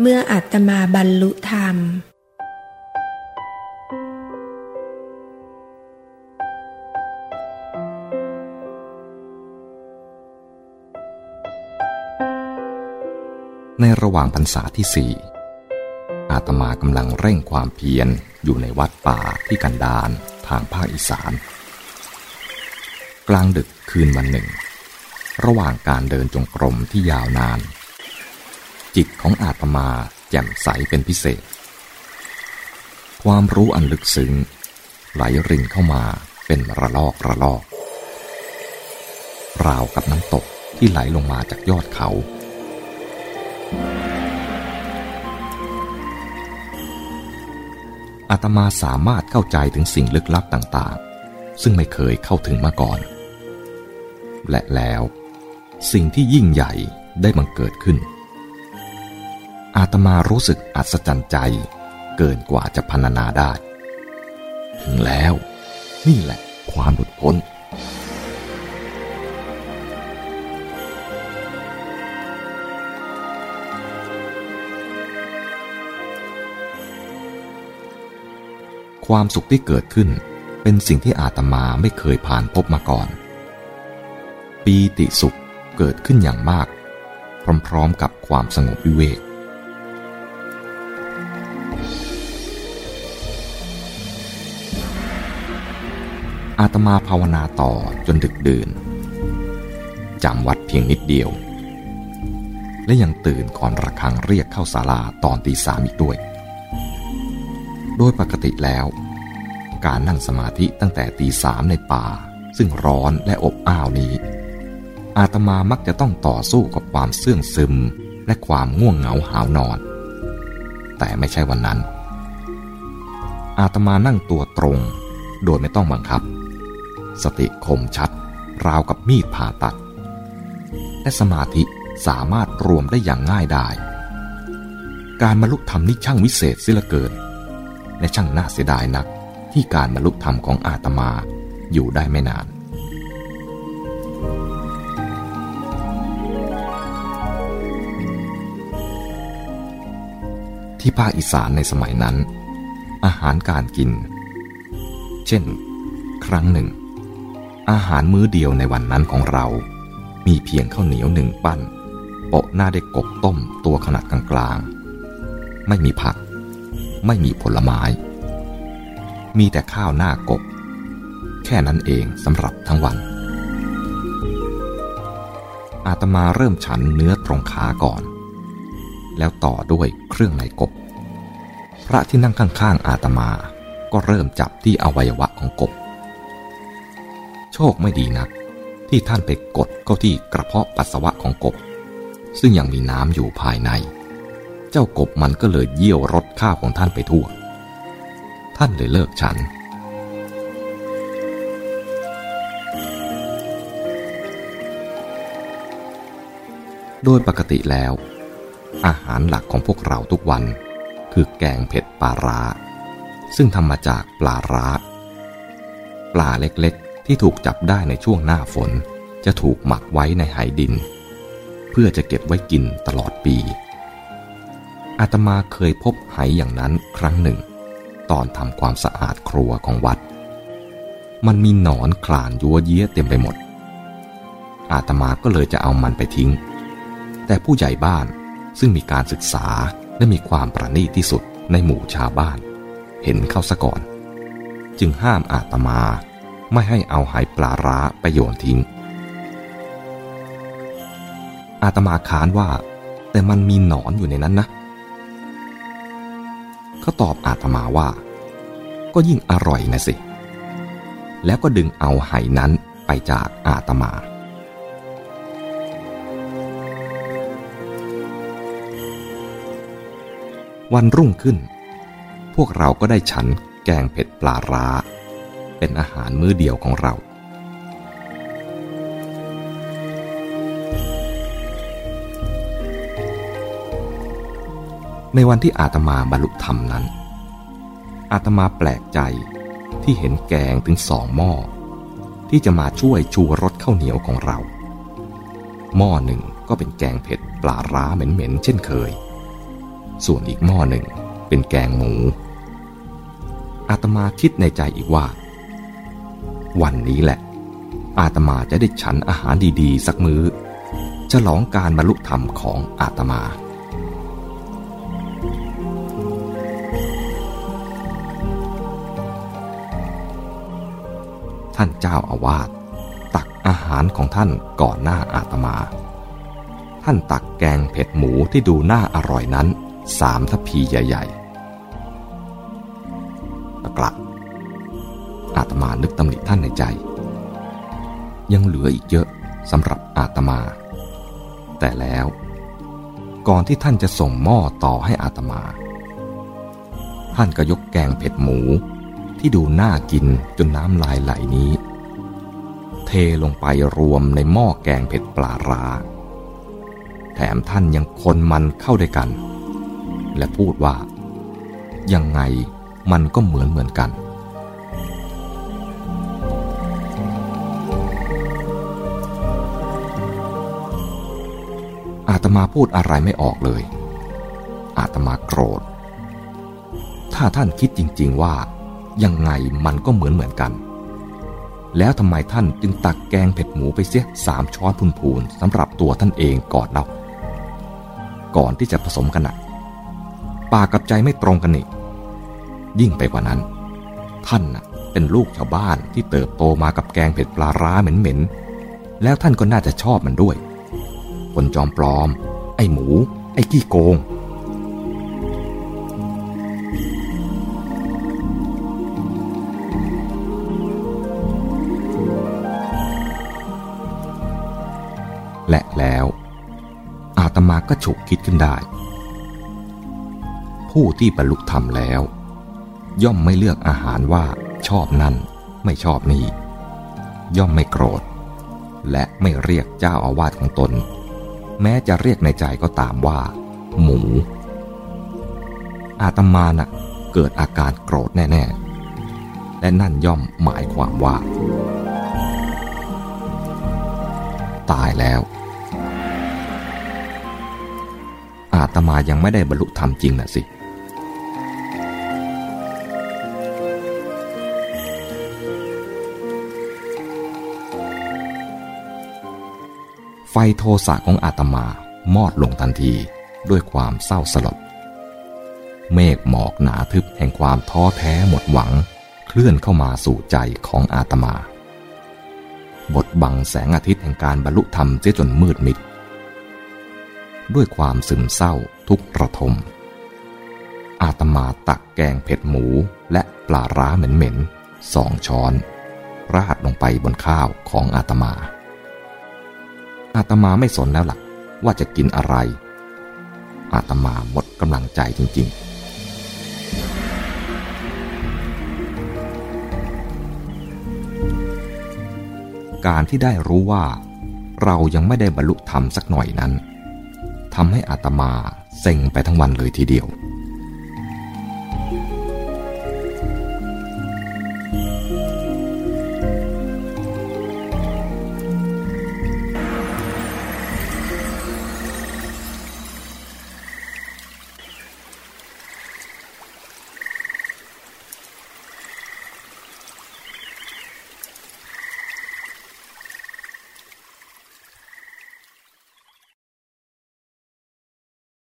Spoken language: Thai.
เมื่ออาตมาบรรลุธรรม ในระหว่างพรรษาที่สี่อาตมากำลังเร่งความเพียรอยู่ในวัดป่าที่กันดารทางภาคอีสาน กลางดึกคืนวันหนึ่ง ระหว่างการเดินจงกรมที่ยาวนาน จิตของอาตมาแจ่มใสเป็นพิเศษ ความรู้อันลึกซึ้ง ไหลรินเข้ามาเป็นระลอกระลอก ราวกับน้ำตกที่ไหลลงมาจากยอดเขา อาตมาสามารถเข้าใจถึงสิ่งลึกลับต่างๆ ซึ่งไม่เคยเข้าถึงมาก่อน และแล้ว สิ่งที่ยิ่งใหญ่ได้บังเกิดขึ้น อาตมารู้สึกอัศจรรย์ใจ เกินกว่าจะพรรณนาได้ ถึงแล้ว นี่แหละความหลุดพ้นความสุขที่เกิดขึ้นเป็นสิ่งที่อาตมาไม่เคยผ่านพบมาก่อน ปีติสุขเกิดขึ้นอย่างมาก พร้อมๆกับความสงบวิเวก อาตมาภาวนาต่อจนดึกดื่นจำวัดเพียงนิดเดียว และยังตื่นก่อนระฆังเรียกเข้าศาลาตอนตีสามอีกด้วย โดยปกติแล้ว การนั่งสมาธิตั้งแต่ตีสามในป่า ซึ่งร้อนและอบอ้าวนี้ อาตมามักจะต้องต่อสู้กับความเสื่องซึมและความง่วงเหงาหาวนอน แต่ไม่ใช่วันนั้น อาตมานั่งตัวตรง โดยไม่ต้องบังคับ สติคมชัด ราวกับมีดผ่าตัด และสมาธิสามารถรวมได้อย่างง่ายได้ การบรรลุธรรมนี่ช่างวิเศษเสิละเกิน และช่างน่าเสียดายนักที่การบรรลุธรรมของอาตมาอยู่ได้ไม่นานที่ภาคอีสานในสมัยนั้น อาหารการกิน เช่น ครั้งหนึ่ง อาหารมื้อเดียวในวันนั้นของเรา มีเพียงข้าวเหนียวหนึ่งปั้นโปะหน้าด้กบต้มตัวขนาดกลางๆ ไม่มีผัก ไม่มีผลไม้ มีแต่ข้าวหน้ากบ แค่นั้นเองสำหรับทั้งวัน อาตมาเริ่มฉันเนื้อตรงขาก่อน แล้วต่อด้วยเครื่องในกบ พระที่นั่งข้างๆ อาตมาก็เริ่มจับที่อวัยวะของกบ โชคไม่ดีนัก ที่ท่านไปกดเข้าที่กระเพาะปัสสาวะของกบ ซึ่งยังมีน้ำอยู่ภายใน เจ้ากบมันก็เลยเยี่ยวรสข้าวของท่านไปทั่ว ท่านเลยเลิกฉัน โดยปกติแล้ว อาหารหลักของพวกเราทุกวัน คือแกงเผ็ดปลาร้าซึ่งทำมาจากปลาร้า ปลาเล็ก ที่ถูกจับได้ในช่วงหน้าฝน จะถูกหมักไว้ในไหดิน เพื่อจะเก็บไว้กินตลอดปีอาตมาเคยพบไหอย่างนั้นครั้งหนึ่ง ตอนทำความสะอาดครัวของวัด มันมีหนอนคลานยัวเยี้ยเต็มไปหมด อาตมาก็เลยจะเอามันไปทิ้ง แต่ผู้ใหญ่บ้านซึ่งมีการศึกษาและมีความประณีตที่สุดในหมู่ชาวบ้าน เห็นเข้าซะก่อน จึงห้ามอาตมา ไม่ให้เอาไหปลาร้าไปโยนทิ้ง อาตมาค้านว่า แต่มันมีหนอนอยู่ในนั้นนะเขาตอบอาตมาว่า ก็ยิ่งอร่อยนะสิ แล้วก็ดึงเอาไหนั้นไปจากอาตมาวันรุ่งขึ้น พวกเราก็ได้ฉันแกงเผ็ดปลาร้า เป็นอาหารมื้อเดียวของเรา ในวันที่อาตมาบรรลุธรรมนั้น อาตมาแปลกใจที่เห็นแกงถึงสองหม้อ ที่จะมาช่วยชูรสข้าวเหนียวของเรา หม้อหนึ่งก็เป็นแกงเผ็ดปลาร้าเหม็นๆเช่นเคย ส่วนอีกหม้อหนึ่งเป็นแกงหมูอาตมาคิดในใจอีกว่า วันนี้แหละ อาตมาจะได้ฉันอาหารดีๆ สักมือ้อฉลองการบรรลุธรรมของอาตมาท่านเจ้าอาวาสตักอาหารของท่านก่อนหน้าอาตมา ท่านตักแกงเผ็ดหมูที่ดูน่าอร่อยนั้นสามทัพีใหญ่ๆตะกละ อาตมานึกตำหนิท่านในใจ ยังเหลืออีกเยอะสำหรับอาตมา แต่แล้ว ก่อนที่ท่านจะส่งหม้อต่อให้อาตมา ท่านก็ยกแกงเผ็ดหมูที่ดูน่ากินจนน้ำลายไหลนี้ เทลงไปรวมในหม้อแกงเผ็ดปลาร้า แถมท่านยังคนมันเข้าด้วยกัน และพูดว่า ยังไงมันก็เหมือนเหมือนกัน มาพูดอะไรไม่ออกเลย อาตมาโกรธ ถ้าท่านคิดจริง ๆว่า ยังไงมันก็เหมือนเหมือนกัน แล้วทำไมท่านจึงตักแกงเผ็ดหมูไปเสียสามช้อนพูนๆสำหรับตัวท่านเองก่อนเล่าก่อนที่จะผสมกันนะปากกับใจไม่ตรงกันนี่ยิ่งไปกว่านั้น ท่านน่ะเป็นลูกชาวบ้านที่เติบโตมากับแกงเผ็ดปลาร้าเหม็นๆแล้วท่านก็น่าจะชอบมันด้วย คนจอมปลอม ไอ้หมู ไอ้ขี้โกง และแล้ว อาตมาก็ฉุกคิดขึ้นได้ ผู้ที่บรรลุธรรมแล้ว ย่อมไม่เลือกอาหารว่าชอบนั่น ไม่ชอบนี่ ย่อมไม่โกรธและไม่เรียกเจ้าอาวาสของตน แม้จะเรียกในใจก็ตามว่า หมู อาตมาน่ะเกิดอาการโกรธแน่ ๆ และนั่นย่อมหมายความว่า ตายแล้ว อาตมายังไม่ได้บรรลุธรรมจริงน่ะสิเฟโทสะของอาตมามอดลงทันทีด้วยความเศร้าสลด เมฆหมอกหนาทึบแห่งความท้อแท้หมดหวัง เคลื่อนเข้ามาสู่ใจของอาตมาบดบังแสงอาทิตย์แห่งการบรรลุธรรมเสียจนมืดมิด ด้วยความซึมเศร้าทุกระทม อาตมาตักแกงเผ็ดหมูและปลาร้าเหม็นๆสองช้อน ราดลงไปบนข้าวของอาตมา อาตมาไม่สนแล้วล่ะ ว่าจะกินอะไร อาตมาหมดกำลังใจจริง ๆ การที่ได้รู้ว่า เรายังไม่ได้บรรลุธรรมสักหน่อยนั้นทำให้อาตมาเซ็งไปทั้งวันเลยทีเดียว